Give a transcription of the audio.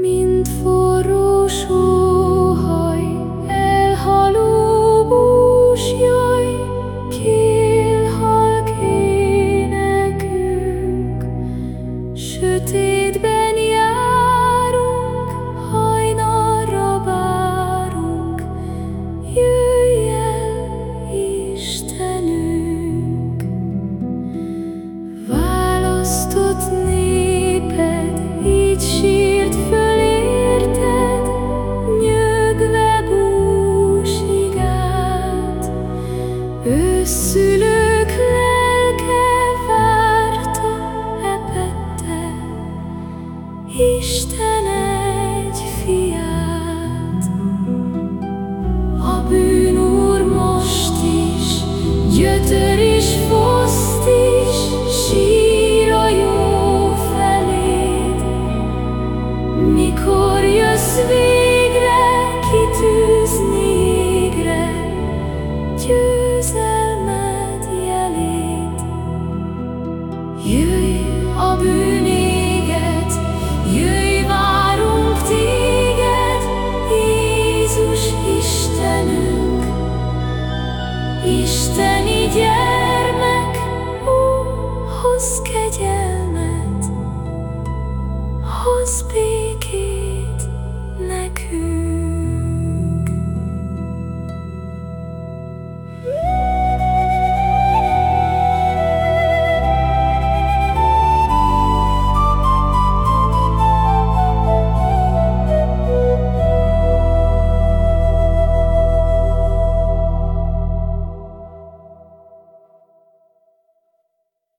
Mint forró sóhaj, elhaló búsjaj, kélhalk énekünk. Sötétben járunk, hajnalra várunk, jövünk. Őszülők lelke várta, epette. Istenem Isteni gyermek, hoz kegyelmet, hoz békét.